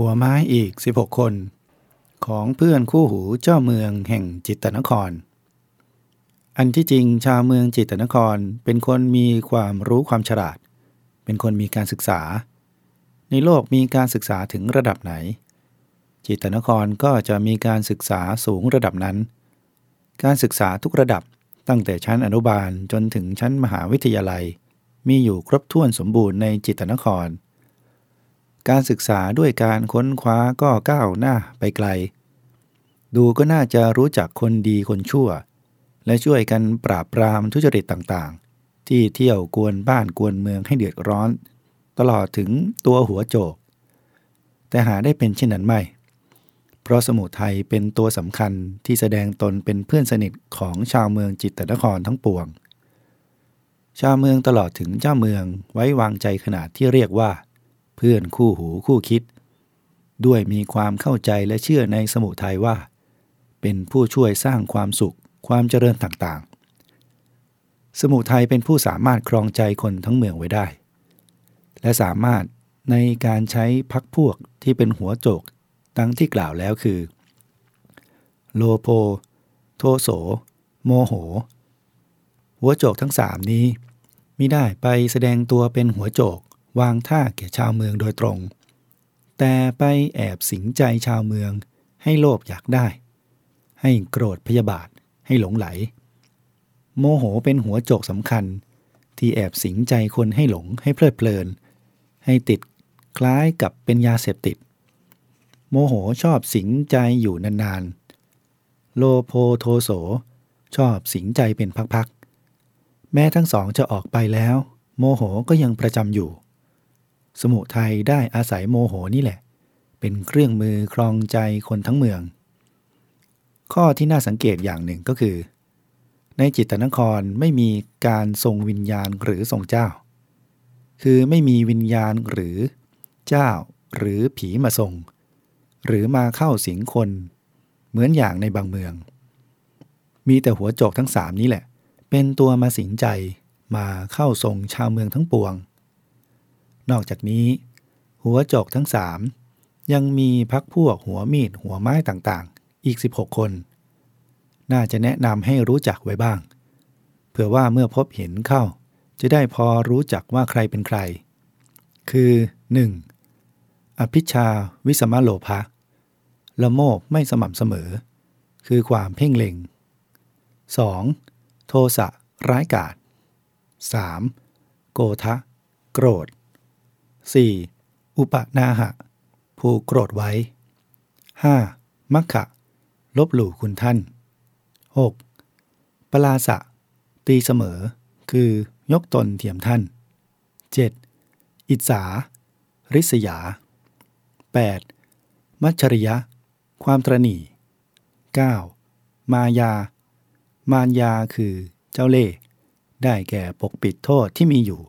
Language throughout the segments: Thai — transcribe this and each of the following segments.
หัวไม้อีก 16 คน ของเพื่อนคู่หูเจ้าเมืองแห่งจิตตนคร อันที่จริงชาวเมืองจิตตนครเป็นคนมีความรู้ความฉลาด เป็นคนมีการศึกษา ในโลกมีการศึกษาถึงระดับไหน จิตนครก็จะมีการศึกษาสูงระดับนั้น การศึกษาทุกระดับตั้งแต่ชั้นอนุบาลจนถึงชั้นมหาวิทยาลัย มีอยู่ครบถ้วนสมบูรณ์ในจิตตนคร การศึกษาด้วยการค้นคว้าก็ก้าวหน้าไปไกล ดูก็น่าจะรู้จักคนดีคนชั่ว และช่วยกันปราบปรามทุจริตต่างๆ ที่เที่ยวกวนบ้านกวนเมืองให้เดือดร้อน ตลอดถึงตัวหัวโจก แต่หาได้เป็นเช่นนั้นไม่ เพราะสมุทัยเป็นตัวสำคัญที่แสดงตนเป็นเพื่อนสนิทของชาวเมืองจิตตนครทั้งปวง ชาวเมืองตลอดถึงเจ้าเมืองไว้วางใจขนาดที่เรียกว่า เพื่อนคู่หูคู่คิด ด้วยมีความเข้าใจและเชื่อในสมุทัยว่า เป็นผู้ช่วยสร้างความสุขความเจริญต่างๆ สมุทัยเป็นผู้สามารถครองใจคนทั้งเมืองไว้ได้ และสามารถในการใช้พักพวกที่เป็นหัวโจกดังที่กล่าวแล้วคือ โลโพ โทโส โมโห หัวโจกทั้งสามนี้มิได้ไปแสดงตัวเป็นหัวโจกวางท่าแก่ชาวเมืองโดยตรง แต่ไปแอบสิงใจชาวเมืองให้โลภอยากได้ ให้โกรธพยาบาทให้หลงไหล โมโหเป็นหัวโจกสำคัญ ที่แอบสิงใจคนให้หลงให้เพลิดเพลิน ให้ติดคล้ายกับเป็นยาเสพติด โมโหชอบสิงใจอยู่นานๆ โลโพโทโสชอบสิงใจเป็นพักๆ แม้ทั้งสองจะออกไปแล้ว โมโหก็ยังประจำอยู่ สมุทัยได้อาศัยโมโหนี่แหละ เป็นเครื่องมือครองใจคนทั้งเมือง ข้อที่น่าสังเกตอย่างหนึ่งก็คือ ในจิตตนครไม่มีการทรงวิญญาณหรือทรงเจ้า คือไม่มีวิญญาณหรือเจ้าหรือผีมาทรง หรือมาเข้าสิงคน เหมือนอย่างในบางเมือง มีแต่หัวโจกทั้งสามนี้แหละ เป็นตัวมาสิงใจมาเข้าทรงชาวเมืองทั้งปวง นอกจากนี้ หัวโจกทั้งสามยังมีพักพวกหัวมีดหัวไม้ต่างๆ อีก 16 คน น่าจะแนะนำให้รู้จักไว้บ้าง เผื่อว่าเมื่อพบเห็นเข้า จะได้พอรู้จักว่าใครเป็นใคร คือ 1. อภิชาวิสมโลภะละโมบไม่สม่ำเสมอ คือความเพ่งเล็ง 2. โทสะร้ายกาจ 3. โกทะ โกรธ 4. อุปนาหะ ผูกโกรธไว้ 5. มัคคะลบหลู่คุณท่าน 6. ปลาสะ ตีเสมอ คือยกตนเทียมท่าน 7. อิจฉาริษยา 8. มัชริยะ ความตรณี 9. มายา มารยาคือเจ้าเล่ห์ได้แก่ปกปิดโทษที่มีอยู่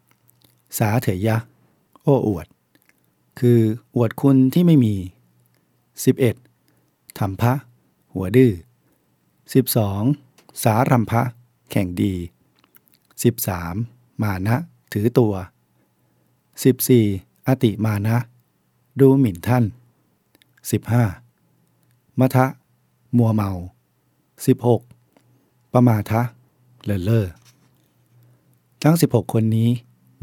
10. สาเถยะ โอ้อวด คืออวดคุณที่ไม่มี 11. ธรรมพะ หัวดื้อ 12. สารัมพะ แข่งดี 13. มานะ ถือตัว 14. อติมานะ ดูหมิ่นท่าน 15. มทะ มัวเมา 16. ประมาทะเลอเลอทั้ง 16 คนนี้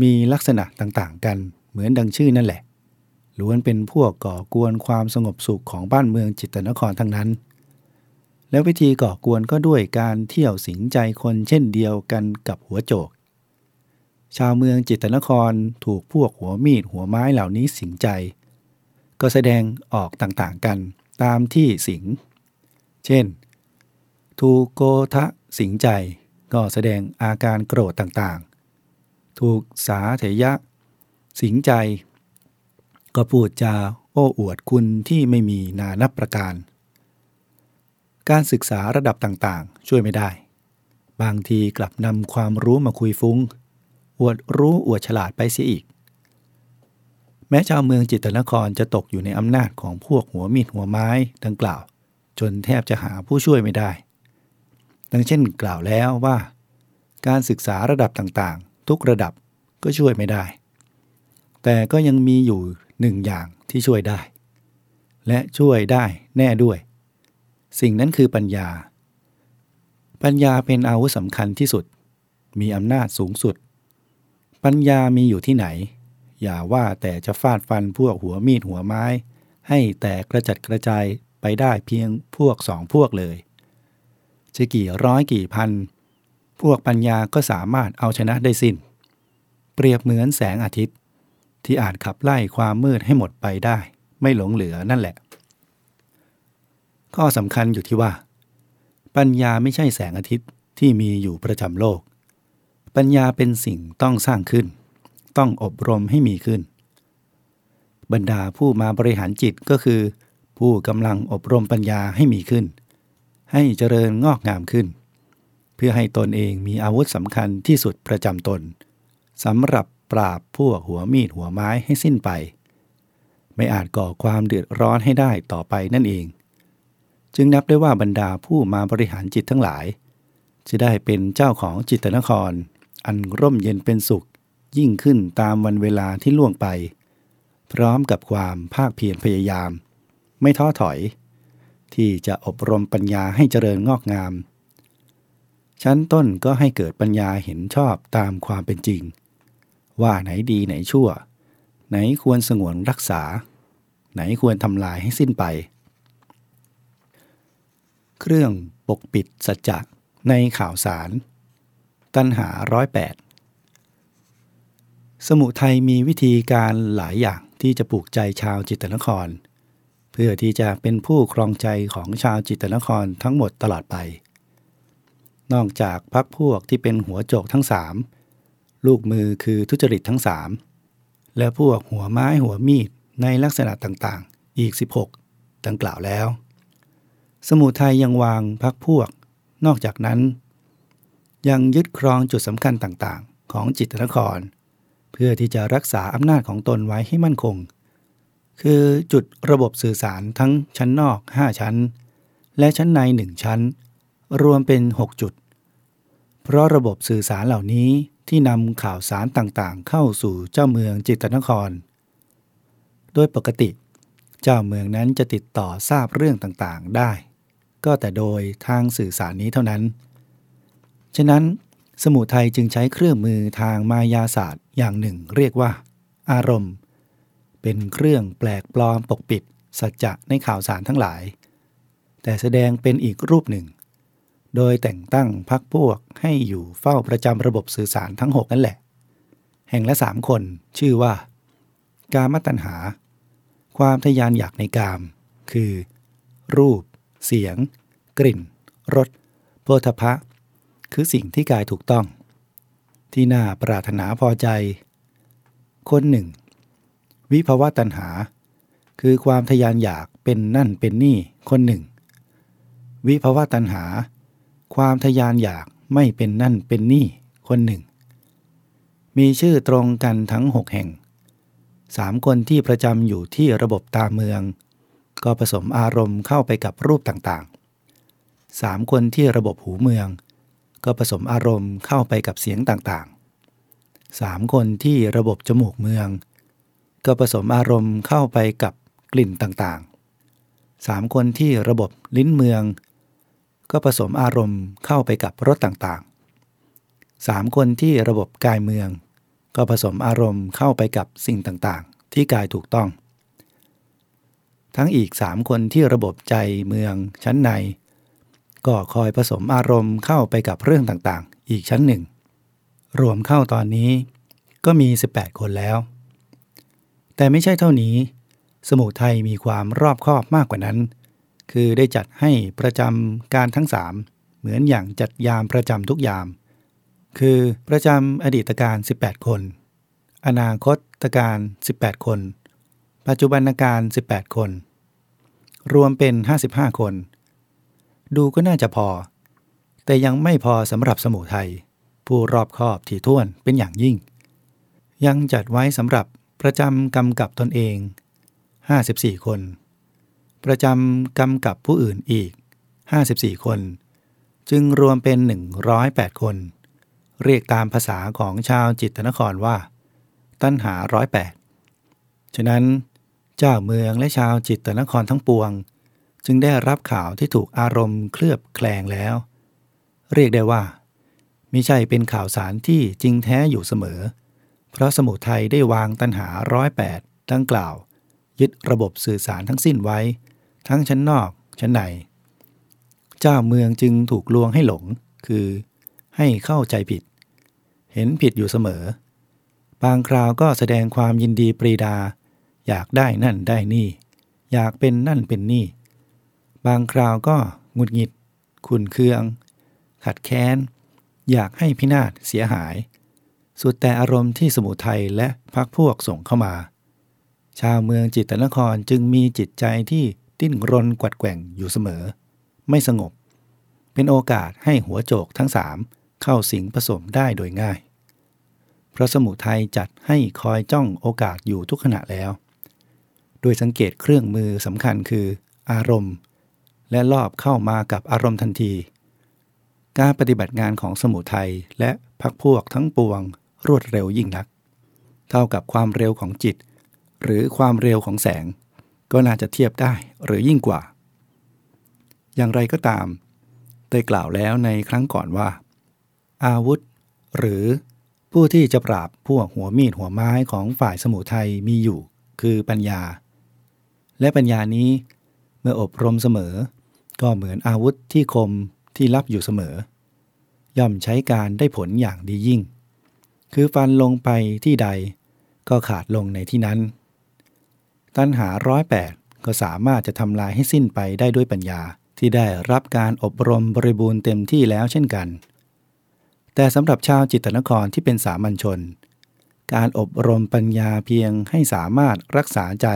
มีลักษณะต่างๆ กันเหมือนดังชื่อนั่นแหละล้วนเป็นพวกก่อกวนความสงบสุขของบ้านเมืองจิตตนครทั้งนั้น แล้ววิธีก่อกวนก็ด้วยการเที่ยวสิงใจคนเช่นเดียวกันกับหัวโจก ชาวเมืองจิตนครถูกพวกหัวมีดหัวไม้เหล่านี้สิงใจ ก็แสดงออกต่างๆกันตามที่สิง เช่น ถูกโกทะสิงใจก็แสดงอาการโกรธต่างๆ ถูกสาเถยะ สิงใจ ก็พูดจาโอ้อวดคุณที่ไม่มีนานับประการ การศึกษาระดับต่างๆ ช่วยไม่ได้ บางทีกลับนำความรู้มาคุยฟุง้ง อวดรู้อวดฉลาดไปเสียอีก แม้ชาวเมืองจิตนครจะตกอยู่ในอำนาจของพวกหัวมีดหัวไม้ดังกล่าว จนแทบจะหาผู้ช่วยไม่ได้ ดังเช่นกล่าวแล้วว่า การศึกษาระดับต่างๆ ทุกระดับก็ช่วยไม่ได้ แต่ก็ยังมีอยู่หนึ่งอย่างที่ช่วยได้ และช่วยได้แน่ด้วย สิ่งนั้นคือปัญญา ปัญญาเป็นอาวุธสำคัญที่สุด มีอำนาจสูงสุด ปัญญามีอยู่ที่ไหน อย่าว่าแต่จะฟาดฟันพวกหัวมีดหัวไม้ ให้แตกกระจัดกระจายไปได้เพียงพวกสองพวกเลย จะกี่ร้อยกี่พัน พวกปัญญาก็สามารถเอาชนะได้สิน้น เปรียบเหมือนแสงอาทิตย์ ที่อาจขับไล่ความมืดให้หมดไปได้ ไม่หลงเหลือนั่นแหละ ข้อสำคัญอยู่ที่ว่า ปัญญาไม่ใช่แสงอาทิตย์ที่มีอยู่ประจำโลก ปัญญาเป็นสิ่งต้องสร้างขึ้น ต้องอบรมให้มีขึ้น บรรดาผู้มาบริหารจิตก็คือ ผู้กำลังอบรมปัญญาให้มีขึ้น ให้เจริญงอกงามขึ้น เพื่อให้ตนเองมีอาวุธสำคัญที่สุดประจำตนสำหรับปราบพวกหัวมีดหัวไม้ให้สิ้นไป ไม่อาจก่อความเดือดร้อนให้ได้ต่อไปนั่นเอง จึงนับได้ว่าบรรดาผู้มาบริหารจิตทั้งหลาย จะได้เป็นเจ้าของจิตนคร อันร่มเย็นเป็นสุข ยิ่งขึ้นตามวันเวลาที่ล่วงไป พร้อมกับความภาคเพียรพยายาม ไม่ท้อถอย ที่จะอบรมปัญญาให้เจริญงอกงาม ชั้นต้นก็ให้เกิดปัญญาเห็นชอบตามความเป็นจริง ว่าไหนดีไหนชั่ว ไหนควรสงวนรักษา ไหนควรทำลายให้สิ้นไป เครื่องปกปิดสัจจะในข่าวสาร ตัณหาร้อยแปดสมุทัยมีวิธีการหลายอย่างที่จะปลูกใจชาวจิตตนคร เพื่อที่จะเป็นผู้ครองใจของชาวจิตนครทั้งหมดตลอดไป นอกจากพักพวกที่เป็นหัวโจกทั้งสามลูกมือคือทุจริตทั้งสามและพวกหัวไม้หัวมีดในลักษณะต่างๆ อีก 16 ดังกล่าวแล้ว สมุทัยยังวางพักพวก นอกจากนั้น ยังยึดครองจุดสำคัญต่างๆ ของจิตนคร เพื่อที่จะรักษาอำนาจของตนไว้ให้มั่นคง คือจุดระบบสื่อสารทั้งชั้นนอก 5 ชั้น และชั้นใน 1 ชั้น รวมเป็น 6 จุด เพราะระบบสื่อสารเหล่านี้ที่นำข่าวสารต่างๆ เข้าสู่เจ้าเมืองจิตนคร โดยปกติ เจ้าเมืองนั้นจะติดต่อทราบเรื่องต่างๆ ได้ ก็แต่โดยทางสื่อสารนี้เท่านั้น ฉะนั้นสมุทัยจึงใช้เครื่องมือทางมายาศาสตร์อย่างหนึ่งเรียกว่า อารมณ์ เป็นเครื่องแปลกปลอมปกปิด สัจจะในข่าวสารทั้งหลาย แต่แสดงเป็นอีกรูปหนึ่ง โดยแต่งตั้งพักพวกให้อยู่เฝ้าประจำระบบสื่อสารทั้ง6นั่นแหละ แห่งละสามคนชื่อว่า กามตัณหา ความทยานอยากในกาม คือ รูป เสียง กลิ่น รสโพธพะ คือสิ่งที่กายถูกต้อง ที่น่าปรารถนาพอใจ คนหนึ่ง วิภาวะตัณหา คือความทยานอยากเป็นนั่นเป็นนี่คนหนึ่ง วิภาวะตัณหา ความทยานอยากไม่เป็นนั่นเป็นนี่คนหนึ่ง มีชื่อตรงกันทั้งหกแห่งสามคนที่ประจำอยู่ที่ระบบตาเมือง ก็ผสมอารมณ์เข้าไปกับรูปต่างๆสามคนที่ระบบหูเมือง ก็ผสมอารมณ์เข้าไปกับเสียงต่างๆสามคนที่ระบบจมูกเมือง ก็ผสมอารมณ์เข้าไปกับกลิ่นต่างๆสามคนที่ระบบลิ้นเมือง ก็ผสมอารมณ์เข้าไปกับรสต่างๆสามคนที่ระบบกายเมือง ก็ผสมอารมณ์เข้าไปกับสิ่งต่างๆ ที่กายถูกต้อง ทั้งอีกสามคนที่ระบบใจเมืองชั้นใน ก็คอยผสมอารมณ์เข้าไปกับเรื่องต่างๆ อีกชั้นหนึ่ง รวมเข้าตอนนี้ก็มี 18 คนแล้ว แต่ไม่ใช่เท่านี้ สมุทัยมีความรอบคอบมากกว่านั้น คือได้จัดให้ประจำการทั้งสามเหมือนอย่างจัดยามประจำทุกยาม คือประจำอดีตการ 18 คน อนาคตการ 18 คน ปัจจุบันการ 18 คน รวมเป็น 55 คน ดูก็น่าจะพอ แต่ยังไม่พอสำหรับสมุทัยผู้รอบคอบถี่ถ้วนเป็นอย่างยิ่ง ยังจัดไว้สำหรับประจำกำกับตนเอง 54 คน ประจำกำกับผู้อื่นอีก 54 คน จึงรวมเป็น 108 คน เรียกตามภาษาของชาวจิตนครว่า ตั้นหาร้อยแปดฉะนั้น เจ้าเมืองและชาวจิตตนครทั้งปวง จึงได้รับข่าวที่ถูกอารมณ์เคลือบแคลงแล้ว เรียกได้ว่ามิใช่เป็นข่าวสารที่จริงแท้อยู่เสมอ เพราะสมุทัยได้วางตันหาร้อยแปดดังกล่าว ยึดระบบสื่อสารทั้งสิ้นไว้ ทั้งชั้นนอกชั้นใน เจ้าเมืองจึงถูกลวงให้หลง คือให้เข้าใจผิด เห็นผิดอยู่เสมอ บางคราวก็แสดงความยินดีปรีดา อยากได้นั่นได้นี่ อยากเป็นนั่นเป็นนี่ บางคราวก็หงุดหงิด ขุนเคือง ขัดแค้น อยากให้พินาศเสียหาย สุดแต่อารมณ์ที่สมุทัยและพักพวกส่งเข้ามา ชาวเมืองจิตตนครจึงมีจิตใจที่ดิ้นรนกวัดแกว่งอยู่เสมอ ไม่สงบ เป็นโอกาสให้หัวโจกทั้งสามเข้าสิงผสมได้โดยง่ายเพราะสมุทัยจัดให้คอยจ้องโอกาสอยู่ทุกขณะแล้ว โดยสังเกตเครื่องมือสำคัญคือ อารมณ์ และรอบเข้ามากับอารมณ์ทันที การปฏิบัติงานของสมุทัยและพักพวกทั้งปวงรวดเร็วยิ่งนัก เท่ากับความเร็วของจิต หรือความเร็วของแสง ก็น่าจะเทียบได้หรือยิ่งกว่า อย่างไรก็ตาม ได้กล่าวแล้วในครั้งก่อนว่า อาวุธ หรือผู้ที่จะปราบพวกหัวมีดหัวไม้ของฝ่ายสมุทัยมีอยู่ คือปัญญา และปัญญานี้เมื่ออบรมเสมอ ก็เหมือนอาวุธที่คมที่รับอยู่เสมอ ย่อมใช้การได้ผลอย่างดียิ่ง คือฟันลงไปที่ใด ก็ขาดลงในที่นั้น ตัณหาร้อยแปดก็สามารถจะทำลายให้สิ้นไปได้ด้วยปัญญาที่ได้รับการอบรมบริบูรณ์เต็มที่แล้วเช่นกัน แต่สำหรับชาวจิตนครที่เป็นสามัญชน การอบรมปัญญาเพียงให้สามารถรักษาใจ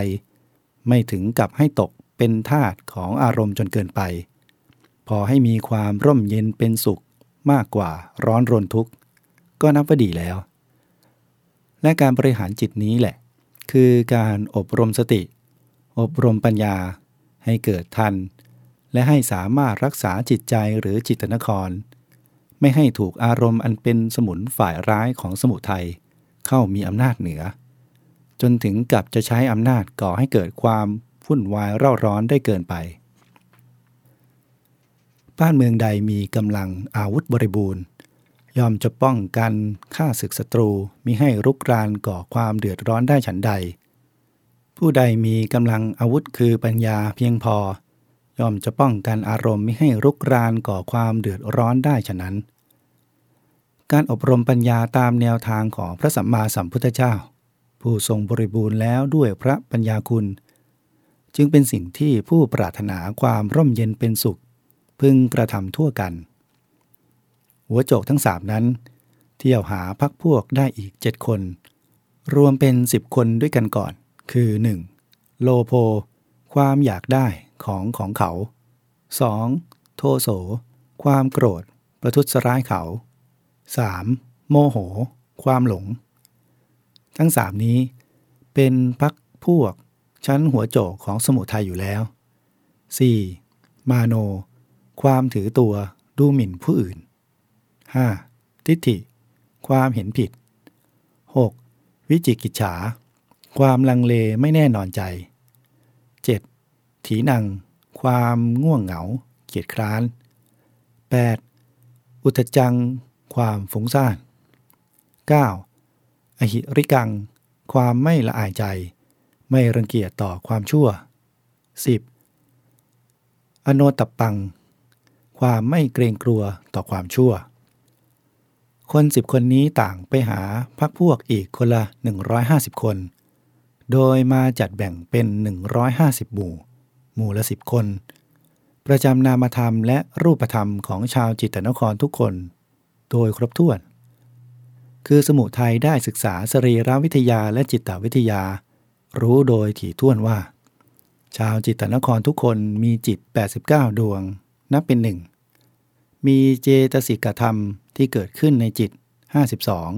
ไม่ถึงกับให้ตกเป็นทาตของอารมณ์จนเกินไป พอให้มีความร่มเย็นเป็นสุขมากกว่าร้อนรนทุกข์ ก็นับว่าดีแล้ว และการบริหารจิตนี้แหละ คือการอบรมสติ อบรมปัญญา ให้เกิดทัน และให้สามารถรักษาจิตใจหรือจิตนคร ไม่ให้ถูกอารมณ์อันเป็นสมุนฝ่ายร้ายของสมุทัยเข้ามีอำนาจเหนือ จนถึงกับจะใช้อำนาจก่อให้เกิดความวุ่นวายเร่าร้อนได้เกินไป บ้านเมืองใดมีกำลังอาวุธบริบูรณ์ ยอมจะป้องกันฆ่าศึกศัตรูมิให้รุกรานก่อความเดือดร้อนได้ฉันใด ผู้ใดมีกำลังอาวุธคือปัญญาเพียงพอยอมจะป้องกันอารมณ์มิให้รุกรานก่อความเดือดร้อนได้ฉะนั้น การอบรมปัญญาตามแนวทางของพระสัมมาสัมพุทธเจ้า ผู้ทรงบริบูรณ์แล้วด้วยพระปัญญาคุณ จึงเป็นสิ่งที่ผู้ปรารถนาความร่มเย็นเป็นสุข พึงกระทำทั่วกัน หัวโจกทั้งสามนั้น เที่ยวหาพักพวกได้อีกเจ็ดคน รวมเป็นสิบคนด้วยกันก่อน คือ 1. โลโพ ความอยากได้ของของเขา 2. โทโส ความโกรธ ประทุษร้ายเขา 3. โมโห ความหลง ทั้งสามนี้ เป็นพักพวกชั้นหัวโจกของสมุทัยอยู่แล้ว 4. มาโน ความถือตัวดูหมิ่นผู้อื่น 5. ทิฏฐิ ความเห็นผิด 6. วิจิกิจฉา ความลังเลไม่แน่นอนใจ 7. ถีนัง ความง่วงเหงา เกียจคร้าน 8. อุทจัง ความฟุ้งซ่าน 9. อหิริกัง ความไม่ละอายใจ ไม่รังเกียจต่อความชั่ว 10. อโนตับปัง ความไม่เกรงกลัวต่อความชั่ว คนสิบคนนี้ต่างไปหาพักพวกอีกคนละ 150 คน โดยมาจัดแบ่งเป็น 150 หมู่ หมู่ละสิบคน ประจำนามธรรมและรูปธรรมของชาวจิตนครทุกคน โดยครบถ้วน คือสมุทัยได้ศึกษาสรีรวิทยาและจิตวิทยา รู้โดยถี่ถ้วนว่า ชาวจิตนครทุกคนมีจิต 89 ดวง นับเป็นหนึ่ง มีเจตสิกธรรมที่เกิดขึ้นในจิต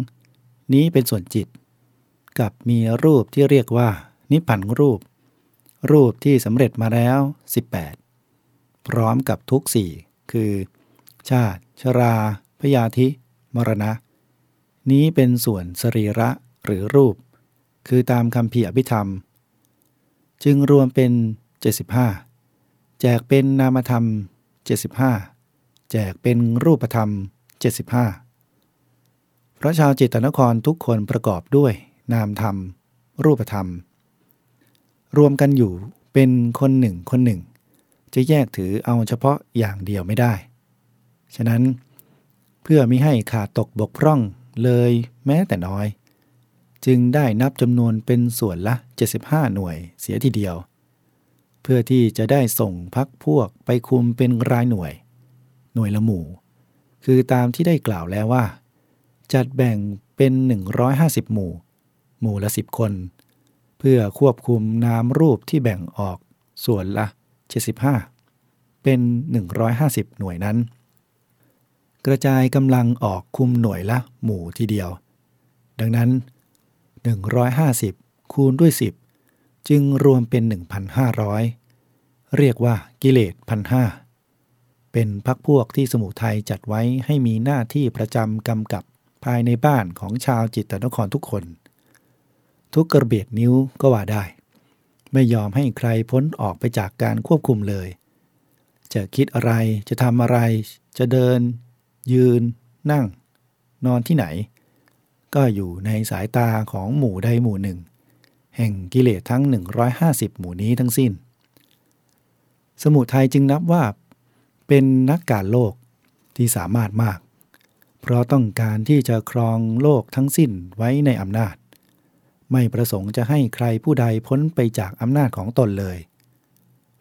52 นี้เป็นส่วนจิต กับมีรูปที่เรียกว่า นิพพันรูป รูปที่สำเร็จมาแล้ว 18 พร้อมกับทุกสี่คือ ชาติ ชรา พยาธิ มรณะ นี้เป็นส่วนสรีระหรือรูป คือตามคำพีอภิธรรม จึงรวมเป็น 75 แจกเป็นนามธรรม 75 แจกเป็นรูปธรรม 75เพราะชาวจิตตนครทุกคนประกอบด้วยนามธรรม รูปธรรม รวมกันอยู่เป็นคนหนึ่งคนหนึ่ง จะแยกถือเอาเฉพาะอย่างเดียวไม่ได้ ฉะนั้นเพื่อไม่ให้ขาดตกบกพร่อง เลยแม้แต่น้อย จึงได้นับจำนวนเป็นส่วนละ 75 หน่วยเสียทีเดียว เพื่อที่จะได้ส่งพักพวกไปคุมเป็นรายหน่วย หน่วยละหมู่ คือตามที่ได้กล่าวแล้วว่า จัดแบ่งเป็น 150 หมู่ หมู่ละ 10 คน เพื่อควบคุมนามรูปที่แบ่งออกส่วนละ 75 เป็น 150 หน่วยนั้น กระจายกำลังออกคุมหน่วยละหมู่ทีเดียว ดังนั้น 150 คูณด้วย 10 จึงรวมเป็น 1,500 เรียกว่ากิเลสพันห้าเป็นพักพวกที่สมุทัยจัดไว้ให้มีหน้าที่ประจำกำกับภายในบ้านของชาวจิตตนครทุกคน ทุกกระเบียดนิ้วก็ว่าได้ ไม่ยอมให้ใครพ้นออกไปจากการควบคุมเลย จะคิดอะไรจะทำอะไร จะเดิน ยืน นั่ง นอนที่ไหน ก็อยู่ในสายตาของหมู่ใดหมู่หนึ่ง แห่งกิเลสทั้ง 150 หมู่นี้ทั้งสิ้น สมุทัยจึงนับว่า เป็นนักการโลกที่สามารถมาก เพราะต้องการที่จะครองโลกทั้งสิ้นไว้ในอำนาจ ไม่ประสงค์จะให้ใครผู้ใดพ้นไปจากอำนาจของตนเลย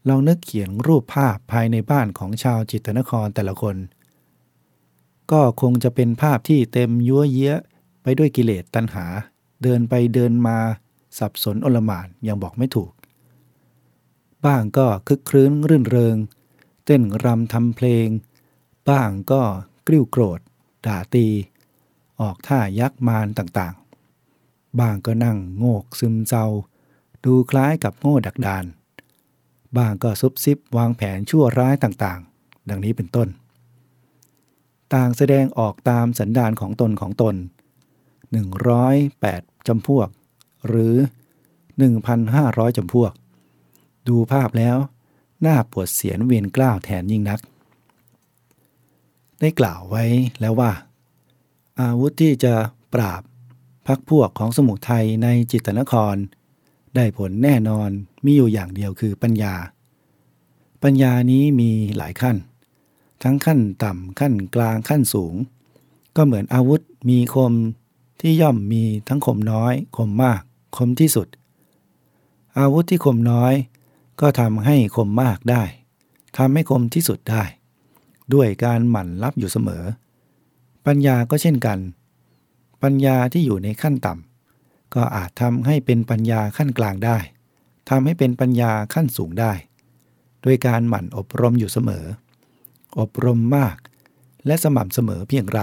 ลองนึกเขียนรูปภาพภายในบ้านของชาวจิตนครแต่ละคน ก็คงจะเป็นภาพที่เต็มยั่วเยี้ยไปด้วยกิเลสตัณหา เดินไปเดินมาสับสนอลมานยังบอกไม่ถูก บ้างก็คึกครื้นรื่นเริง เต้นรำทำเพลง บ้างก็กริ้วโกรธ ด่าตี ออกท่ายักษ์มารต่างๆ บ้างก็นั่งโงกซึมเศร้า ดูคล้ายกับโง่ดักดาน บ้างก็ซุบซิบวางแผนชั่วร้ายต่างๆ ดังนี้เป็นต้น ต่างแสดงออกตามสันดานของตนของตน 108 จำพวก หรือ 1,500 จำพวก ดูภาพแล้ว น่าปวดเสียนเวียนกล้าวแทนยิ่งนัก ได้กล่าวไว้แล้วว่า อาวุธที่จะปราบพักพวกของสมุทัยในจิตนคร ได้ผลแน่นอนมีอยู่อย่างเดียวคือปัญญา ปัญญานี้มีหลายขั้น ทั้งขั้นต่ำขั้นกลางขั้นสูง ก็เหมือนอาวุธมีคมที่ย่อมมีทั้งคมน้อย คมมาก คมที่สุด อาวุธที่คมน้อย ก็ทำให้คมมากได้ทำให้คมที่สุดได้ ด้วยการหมั่นรับอยู่เสมอ ปัญญาก็เช่นกัน ปัญญาที่อยู่ในขั้นต่ำก็อาจทำให้เป็นปัญญาขั้นกลางได้ทำให้เป็นปัญญาขั้นสูงได้ ด้วยการหมั่นอบรมอยู่เสมอ อบรมมาก และสม่ำเสมอเพียงไร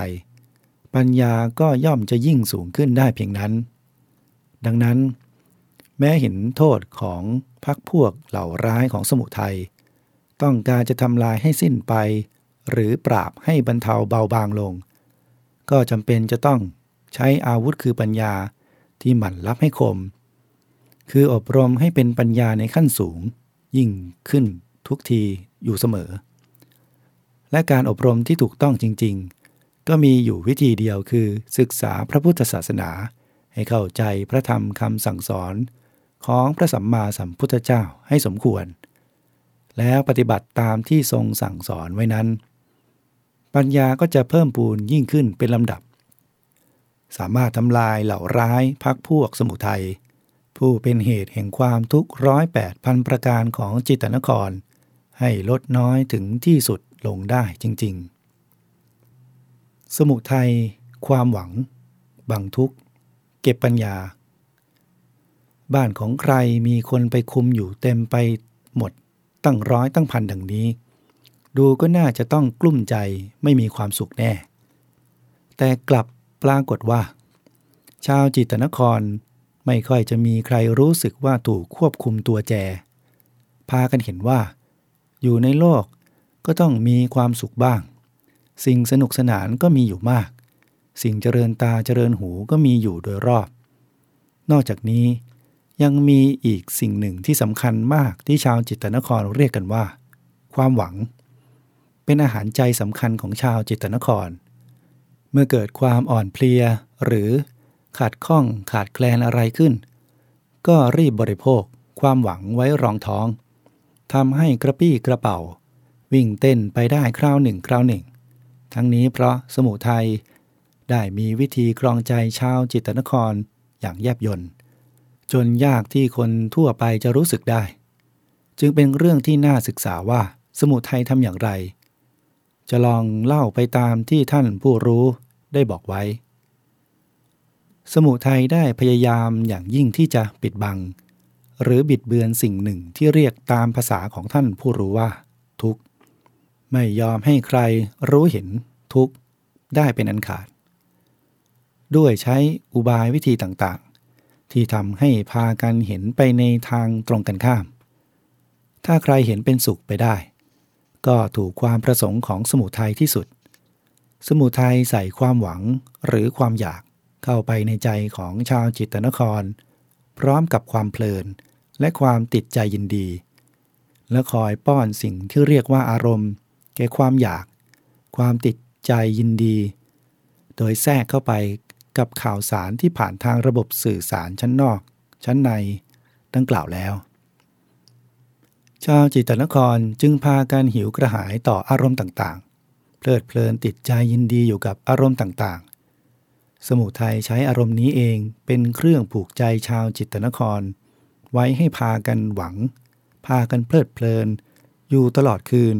ปัญญาก็ย่อมจะยิ่งสูงขึ้นได้เพียงนั้น ดังนั้น แม้เห็นโทษของพักพวกเหล่าร้ายของสมุทัยต้องการจะทำลายให้สิ้นไป หรือปราบให้บรรเทาเบาบางลง ก็จำเป็นจะต้องใช้อาวุธคือปัญญาที่หมั่นรับให้คม คืออบรมให้เป็นปัญญาในขั้นสูง ยิ่งขึ้นทุกทีอยู่เสมอ และการอบรมที่ถูกต้องจริง ๆ ก็มีอยู่วิธีเดียวคือศึกษาพระพุทธศาสนา ให้เข้าใจพระธรรมคำสั่งสอน ของพระสัมมาสัมพุทธเจ้าให้สมควร แล้วปฏิบัติตามที่ทรงสั่งสอนไว้นั้น ปัญญาก็จะเพิ่มปูนยิ่งขึ้นเป็นลำดับ สามารถทำลายเหล่าร้ายพักพวกสมุทัยผู้เป็นเหตุแห่งความทุกข์ร้อยแปดพันประการของจิตนคร ให้ลดน้อยถึงที่สุด ลงได้จริง ๆ สมุทัยความหวัง บังทุกข์ เก็บปัญญา บ้านของใครมีคนไปคุมอยู่เต็มไปหมดตั้งร้อยตั้งพันดังนี้ ดูก็น่าจะต้องกลุ้มใจไม่มีความสุขแน่ แต่กลับปรากฏว่า ชาวจิตนครไม่ค่อยจะมีใครรู้สึกว่าถูกควบคุมตัวแจ พากันเห็นว่า อยู่ในโลก ก็ต้องมีความสุขบ้าง สิ่งสนุกสนานก็มีอยู่มาก สิ่งเจริญตาเจริญหูก็มีอยู่โดยรอบ นอกจากนี้ยังมีอีกสิ่งหนึ่งที่สำคัญมากที่ชาวจิตนครเรียกกันว่า ความหวัง เป็นอาหารใจสำคัญของชาวจิตนคร เมื่อเกิดความอ่อนเพลียหรือขาดข้องขาดแคลนอะไรขึ้น ก็รีบบริโภค ความหวังไว้รองท้องทำให้กระปี้กระเป๋า วิ่งเต้นไปได้คราวหนึ่งคราวหนึ่ง ทั้งนี้เพราะสมุทัยได้มีวิธีครองใจชาวจิตนครอย่างแยบยนต์จนยากที่คนทั่วไปจะรู้สึกได้ จึงเป็นเรื่องที่น่าศึกษาว่าสมุทัยทำอย่างไร จะลองเล่าไปตามที่ท่านผู้รู้ได้บอกไว้ สมุทัยได้พยายามอย่างยิ่งที่จะปิดบัง หรือบิดเบือนสิ่งหนึ่งที่เรียกตามภาษาของท่านผู้รู้ว่า ไม่ยอมให้ใครรู้เห็นทุกข์ได้เป็นอันขาด ด้วยใช้อุบายวิธีต่างที่ทำให้พากันเห็นไปในทางตรงกันข้าม ถ้าใครเห็นเป็นสุขไปได้ ก็ถูกความประสงค์ของสมุทัยที่สุด สมุทัยใส่ความหวังหรือความอยากเข้าไปในใจของชาวจิตนคร พร้อมกับความเพลินและความติดใจยินดี และคอยป้อนสิ่งที่เรียกว่าอารมณ์ แก่ความอยาก ความติดใจยินดี โดยแทรกเข้าไปกับข่าวสารที่ผ่านทางระบบสื่อสารชั้นนอก ชั้นในดังกล่าวแล้ว ชาวจิตนครจึงพากันหิวกระหายต่ออารมณ์ต่างๆ เพลิดเพลินติดใจยินดีอยู่กับอารมณ์ต่างๆ สมุทัยใช้อารมณ์นี้เองเป็นเครื่องผูกใจชาวจิตนคร ไว้ให้พากันหวัง พากันเพลิดเพลิน อยู่ตลอดคืน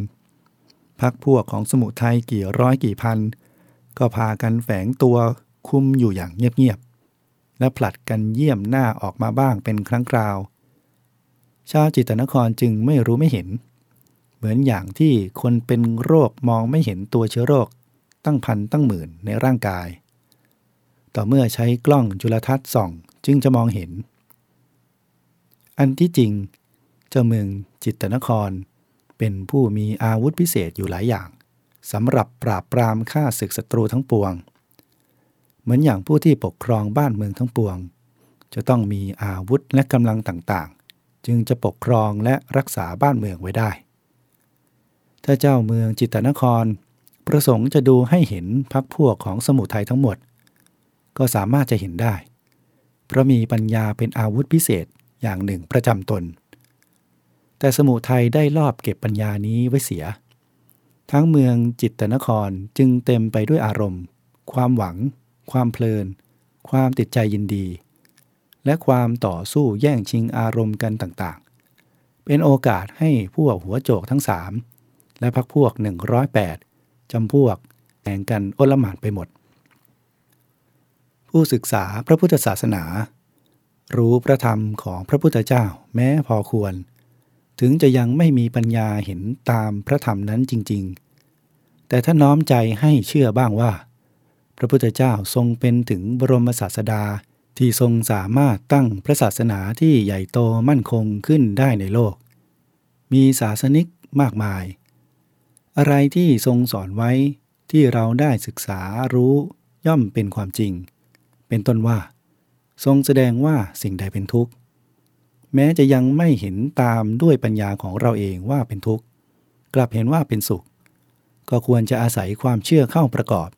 พักพวกของสมุทัยกี่ร้อยกี่พัน ก็พากันแฝงตัวคุมอยู่อย่างเงียบๆ และผลัดกันเยี่ยมหน้าออกมาบ้างเป็นครั้งคราว ชาวจิตนครจึงไม่รู้ไม่เห็น เหมือนอย่างที่คนเป็นโรคมองไม่เห็นตัวเชื้อโรค ตั้งพันตั้งหมื่นในร่างกาย ต่อเมื่อใช้กล้องจุลทรรศน์ส่องจึงจะมองเห็น อันที่จริง เจ้าเมืองจิตนคร เป็นผู้มีอาวุธพิเศษอยู่หลายอย่างสำหรับปราบปรามฆ่าศึกศัตรูทั้งปวง เหมือนอย่างผู้ที่ปกครองบ้านเมืองทั้งปวง จะต้องมีอาวุธและกำลังต่างๆ จึงจะปกครองและรักษาบ้านเมืองไว้ได้ ถ้าเจ้าเมืองจิตนคร ประสงค์จะดูให้เห็นพักพวกของสมุทัยทั้งหมด ก็สามารถจะเห็นได้ เพราะมีปัญญาเป็นอาวุธพิเศษอย่างหนึ่งประจำตน แต่สมุทัยได้ลอบเก็บปัญญานี้ไว้เสีย ทั้งเมืองจิตตนครจึงเต็มไปด้วยอารมณ์ ความหวัง ความเพลิน ความติดใจยินดี และความต่อสู้แย่งชิงอารมณ์กันต่างๆ เป็นโอกาสให้พวกหัวโจกทั้งสามและพักพวก 108จำพวกแข่งกันโอลหมานไปหมด ผู้ศึกษาพระพุทธศาสนา รู้พระธรรมของพระพุทธเจ้าแม้พอควร ถึงจะยังไม่มีปัญญาเห็นตามพระธรรมนั้นจริง ๆ แต่ถ้าน้อมใจให้เชื่อบ้างว่า พระพุทธเจ้าทรงเป็นถึงบรมศาสดาที่ทรงสามารถตั้งพระศาสนาที่ใหญ่โตมั่นคงขึ้นได้ในโลก มีศาสนิกมากมาย อะไรที่ทรงสอนไว้ที่เราได้ศึกษารู้ย่อมเป็นความจริง เป็นต้นว่า ทรงแสดงว่าสิ่งใดเป็นทุกข์ แม้จะยังไม่เห็นตามด้วยปัญญาของเราเองว่าเป็นทุกข์ กลับเห็นว่าเป็นสุข ก็ควรจะอาศัยความเชื่อเข้าประกอบ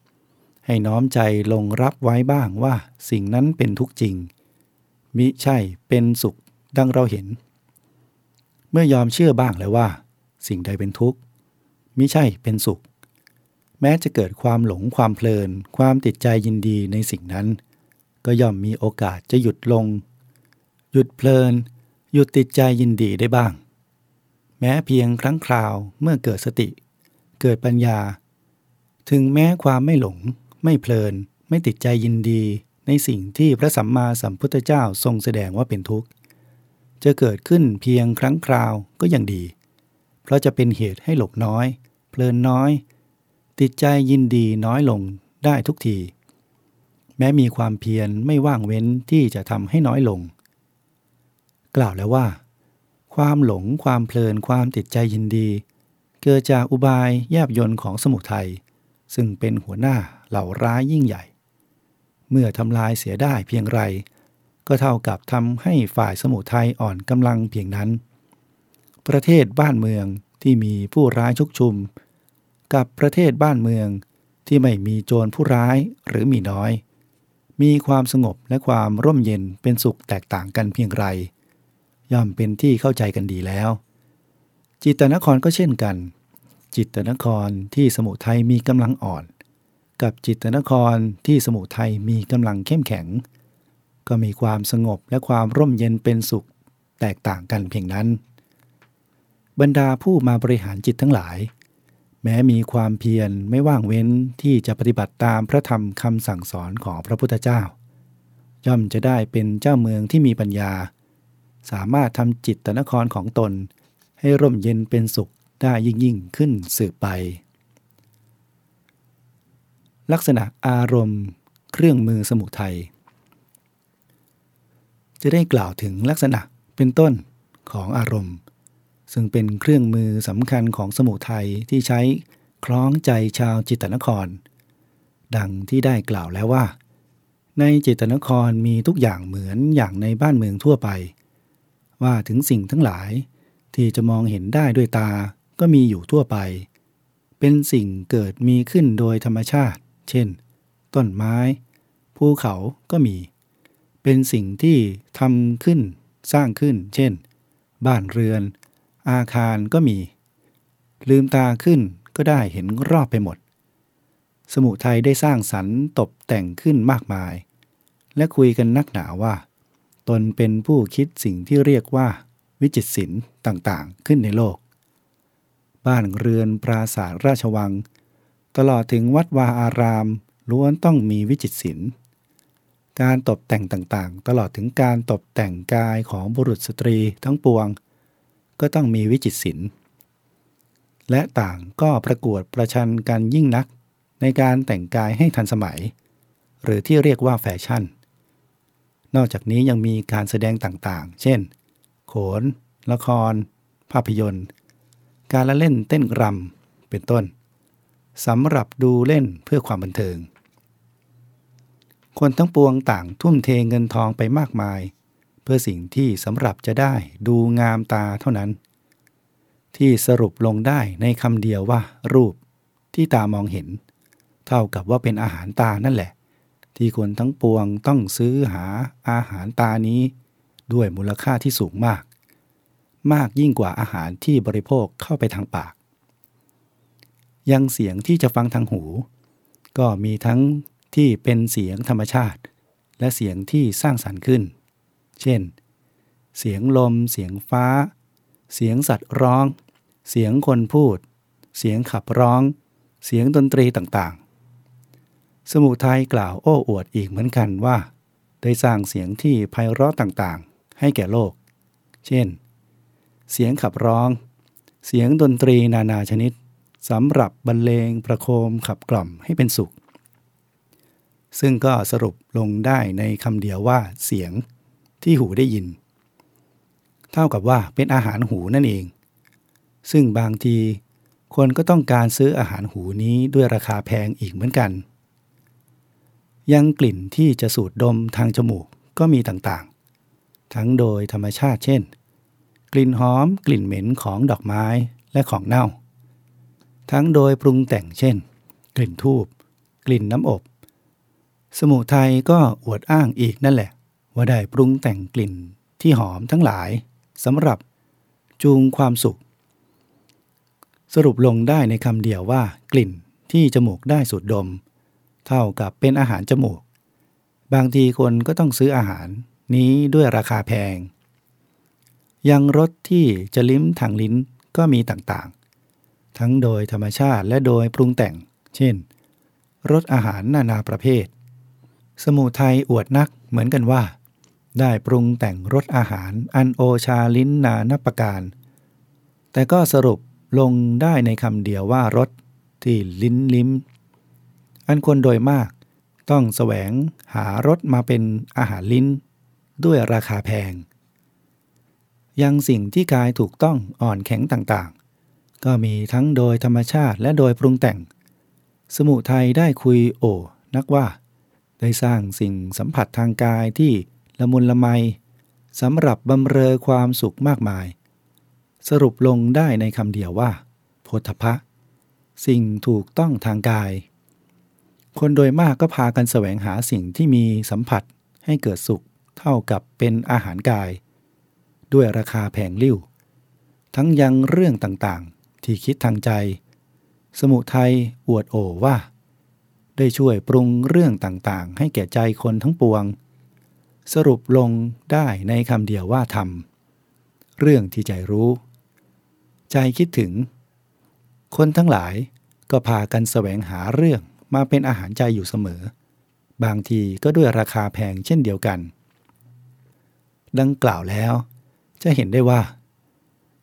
ให้น้อมใจลงรับไว้บ้างว่าสิ่งนั้นเป็นทุกข์จริง มิใช่เป็นสุขดังเราเห็น เมื่อยอมเชื่อบ้างแล้วว่า สิ่งใดเป็นทุกข์มิใช่เป็นสุข แม้จะเกิดความหลงความเพลิน ความติดใจยินดีในสิ่งนั้น ก็ย่อมมีโอกาสจะหยุดลง หยุดเพลิน หยุดติดใจยินดีได้บ้าง แม้เพียงครั้งคราวเมื่อเกิดสติ เกิดปัญญา ถึงแม้ความไม่หลง ไม่เพลิน ไม่ติดใจยินดีในสิ่งที่พระสัมมาสัมพุทธเจ้าทรงแสดงว่าเป็นทุกข์ จะเกิดขึ้นเพียงครั้งคราวก็ยังดี เพราะจะเป็นเหตุให้หลบน้อย เพลินน้อย ติดใจยินดีน้อยลงได้ทุกที แม้มีความเพียรไม่ว่างเว้นที่จะทำให้น้อยลง กล่าวแล้วว่า ความหลงความเพลินความติดใจยินดี เกิดจากอุบายแยบยนต์ของสมุทัยซึ่งเป็นหัวหน้าเหล่าร้ายยิ่งใหญ่ เมื่อทำลายเสียได้เพียงไร ก็เท่ากับทำให้ฝ่ายสมุทัยอ่อนกำลังเพียงนั้น ประเทศบ้านเมืองที่มีผู้ร้ายชุกชุม กับประเทศบ้านเมืองที่ไม่มีโจรผู้ร้ายหรือมีน้อย มีความสงบและความร่มเย็นเป็นสุขแตกต่างกันเพียงไร ย่อมเป็นที่เข้าใจกันดีแล้ว จิตนครก็เช่นกัน จิตนครที่สมุทัยมีกำลังอ่อน กับจิตนครที่สมุทัยมีกำลังเข้มแข็ง ก็มีความสงบและความร่มเย็นเป็นสุข แตกต่างกันเพียงนั้น บรรดาผู้มาบริหารจิตทั้งหลาย แม้มีความเพียรไม่ว่างเว้นที่จะปฏิบัติตามพระธรรมคำสั่งสอนของพระพุทธเจ้า ย่อมจะได้เป็นเจ้าเมืองที่มีปัญญา สามารถทำจิตตนครของตน ให้ร่มเย็นเป็นสุขได้ยิ่งยิ่งขึ้นสืบไป ลักษณะอารมณ์ เครื่องมือสมุทัยจะได้กล่าวถึงลักษณะเป็นต้นของอารมณ์ ซึ่งเป็นเครื่องมือสำคัญของสมุทัยที่ใช้คล้องใจชาวจิตนคร ดังที่ได้กล่าวแล้วว่า ในจิตนครมีทุกอย่างเหมือนอย่างในบ้านเมืองทั่วไป ว่าถึงสิ่งทั้งหลาย ที่จะมองเห็นได้ด้วยตาก็มีอยู่ทั่วไป เป็นสิ่งเกิดมีขึ้นโดยธรรมชาติ เช่น ต้นไม้ ภูเขาก็มี เป็นสิ่งที่ทำขึ้นสร้างขึ้น เช่น บ้านเรือน อาคารก็มี ลืมตาขึ้นก็ได้เห็นรอบไปหมด สมุทัยได้สร้างสรรค์ตกแต่งขึ้นมากมาย และคุยกันนักหนาว่า ตนเป็นผู้คิดสิ่งที่เรียกว่า วิจิตรศิลป์ต่างๆ ขึ้นในโลก บ้านเรือนปราสาทราชวัง ตลอดถึงวัดวาอารามล้วนต้องมีวิจิตรศิลป์การตกแต่งต่างๆ ตลอดถึงการตกแต่งกายของบุรุษสตรีทั้งปวง ก็ต้องมีวิจิตรศิลป์และต่างก็ประกวดประชันกันยิ่งนัก ในการแต่งกายให้ทันสมัย หรือที่เรียกว่าแฟชั่น นอกจากนี้ยังมีการแสดงต่างๆ เช่น โขน ละคร ภาพยนตร์ การละเล่นเต้นรำ เป็นต้นสำหรับดูเล่นเพื่อความบันเทิง คนทั้งปวงต่างทุ่มเทเงินทองไปมากมาย เพื่อสิ่งที่สำหรับจะได้ดูงามตาเท่านั้น ที่สรุปลงได้ในคำเดียวว่ารูปที่ตามองเห็น เท่ากับว่าเป็นอาหารตานั่นแหละ ที่คนทั้งปวงต้องซื้อหาอาหารตานี้ ด้วยมูลค่าที่สูงมาก มากยิ่งกว่าอาหารที่บริโภคเข้าไปทางปาก ยังเสียงที่จะฟังทางหู ก็มีทั้งที่เป็นเสียงธรรมชาติ และเสียงที่สร้างสรรค์ขึ้น เช่น เสียงลม เสียงฟ้า เสียงสัตว์ร้อง เสียงคนพูด เสียงขับร้อง เสียงดนตรีต่าง สมุทัยกล่าวโอ้อวดอีกเหมือนกันว่า ได้สร้างเสียงที่ไพเราะต่างๆ ให้แก่โลก เช่น เสียงขับร้อง เสียงดนตรีนานาชนิดสำหรับบรรเลงประโคมขับกล่อมให้เป็นสุข ซึ่งก็สรุปลงได้ในคำเดียวว่าเสียงที่หูได้ยิน เท่ากับว่าเป็นอาหารหูนั่นเอง ซึ่งบางทีคนก็ต้องการซื้ออาหารหูนี้ด้วยราคาแพงอีกเหมือนกัน ยังกลิ่นที่จะสูดดมทางจมูกก็มีต่างๆ ทั้งโดยธรรมชาติเช่น กลิ่นหอมกลิ่นเหม็นของดอกไม้และของเน่า ทั้งโดยปรุงแต่งเช่น กลิ่นทูบกลิ่นน้ำอบ สมุทัยก็อวดอ้างอีกนั่นแหละ ว่าได้ปรุงแต่งกลิ่นที่หอมทั้งหลายสำหรับจูงความสุข สรุปลงได้ในคำเดียวว่ากลิ่นที่จมูกได้สูดดม เท่ากับเป็นอาหารจมูก บางทีคนก็ต้องซื้ออาหารนี้ด้วยราคาแพง ยังรสที่จะลิ้มทางลิ้นก็มีต่างๆ ทั้งโดยธรรมชาติและโดยปรุงแต่ง เช่น รสอาหารนานาประเภท สมุทัยอวดนักเหมือนกันว่า ได้ปรุงแต่งรสอาหารอันโอชาลิ้นนานับประการ แต่ก็สรุปลงได้ในคำเดียวว่ารสที่ลิ้นลิ้ม อันคนโดยมาก ต้องแสวงหารสมาเป็นอาหารลิ้น ด้วยราคาแพง ยังสิ่งที่กายถูกต้องอ่อนแข็งต่างๆ ก็มีทั้งโดยธรรมชาติและโดยปรุงแต่ง สมุทัยได้คุยโอ นักว่า ได้สร้างสิ่งสัมผัสทางกายที่ละมุนละไมสำหรับบำเรอความสุขมากมาย สรุปลงได้ในคำเดียวว่าโพธพะ สิ่งถูกต้องทางกาย คนโดยมากก็พากันแสวงหาสิ่งที่มีสัมผัสให้เกิดสุขเท่ากับเป็นอาหารกาย ด้วยราคาแพงลิ่ว ทั้งยังเรื่องต่างๆ ที่คิดทางใจ สมุทัยอวดโอว่า ได้ช่วยปรุงเรื่องต่างๆ ให้แก่ใจคนทั้งปวง สรุปลงได้ในคำเดียวว่าทำเรื่องที่ใจรู้ ใจคิดถึง คนทั้งหลายก็พากันแสวงหาเรื่อง มาเป็นอาหารใจอยู่เสมอ บางทีก็ด้วยราคาแพงเช่นเดียวกัน ดังกล่าวแล้ว จะเห็นได้ว่า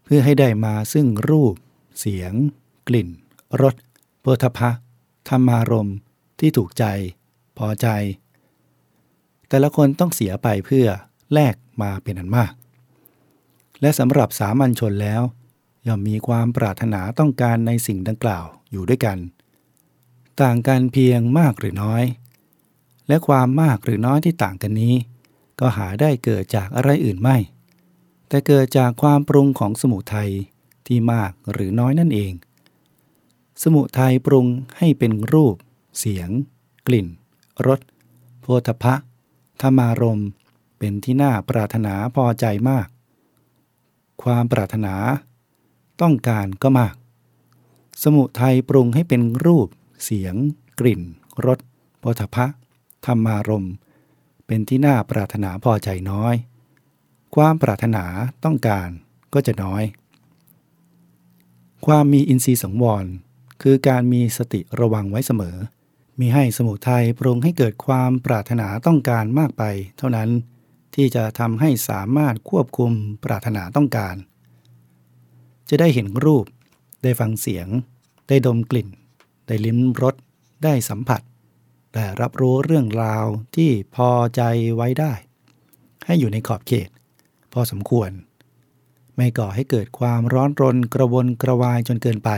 เพื่อให้ได้มาซึ่งรูป เสียง กลิ่นรสโพธพะธรรมารมที่ถูกใจ พอใจ แต่ละคนต้องเสียไปเพื่อแลกมาเป็นอันมาก และสำหรับสามัญชนแล้ว ย่อมมีความปรารถนาต้องการในสิ่งดังกล่าวอยู่ด้วยกัน ต่างกันเพียงมากหรือน้อย และความมากหรือน้อยที่ต่างกันนี้ ก็หาได้เกิดจากอะไรอื่นไม่ แต่เกิดจากความปรุงของสมุทัยที่มากหรือน้อยนั่นเอง สมุทัยปรุงให้เป็นรูป เสียง กลิ่นรสโพธพะธรรมารมเป็นที่น่าปรารถนาพอใจมาก ความปรารถนา ต้องการก็มาก สมุทัยปรุงให้เป็นรูป เสียง กลิ่นรสโพธพะธรรมารมณ์เป็นที่น่าปรารถนาพอใจน้อย ความปรารถนาต้องการก็จะน้อย ความมีอินทรีย์สังวร คือการมีสติระวังไว้เสมอ มีให้สมุทัยปรุงให้เกิดความปรารถนาต้องการมากไป เท่านั้นที่จะทำให้สามารถควบคุมปรารถนาต้องการ จะได้เห็นรูป ได้ฟังเสียง ได้ดมกลิ่น ได้ลิ้มรสได้สัมผัส แต่รับรู้เรื่องราวที่พอใจไว้ได้ ให้อยู่ในขอบเขต พอสมควร ไม่ก่อให้เกิดความร้อนรนกระวนกระวายจนเกินไป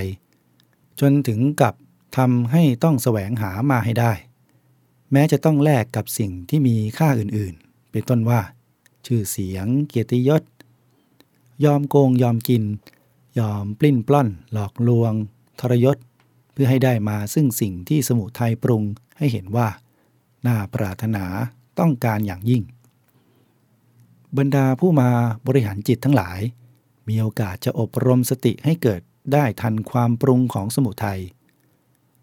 จนถึงกับทำให้ต้องแสวงหามาให้ได้ แม้จะต้องแลกกับสิ่งที่มีค่าอื่นๆ เป็นต้นว่า ชื่อเสียงเกียรติยศ ยอมโกงยอมกิน ยอมปลิ้นปล้อน หลอกลวง ทรยศ พื่อให้ได้มาซึ่งสิ่งที่สมุทัยปรุงให้เห็นว่า น่าปรารถนาต้องการอย่างยิ่ง บรรดาผู้มาบริหารจิตทั้งหลาย มีโอกาสจะอบรมสติให้เกิดได้ทันความปรุงของสมุทัย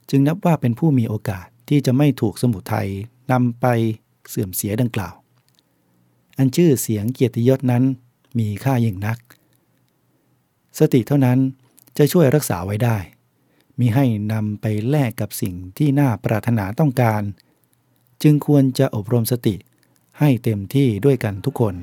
จึงนับว่าเป็นผู้มีโอกาสที่จะไม่ถูกสมุทัยนำไปเสื่อมเสียดังกล่าว อันชื่อเสียงเกียรติยศนั้นมีค่ายิ่งนัก สติเท่านั้นจะช่วยรักษาไว้ได้ มิให้นำไปแลกกับสิ่งที่น่าปรารถนาต้องการ จึงควรจะอบรมสติให้เต็มที่ด้วยกันทุกคน